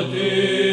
Deus.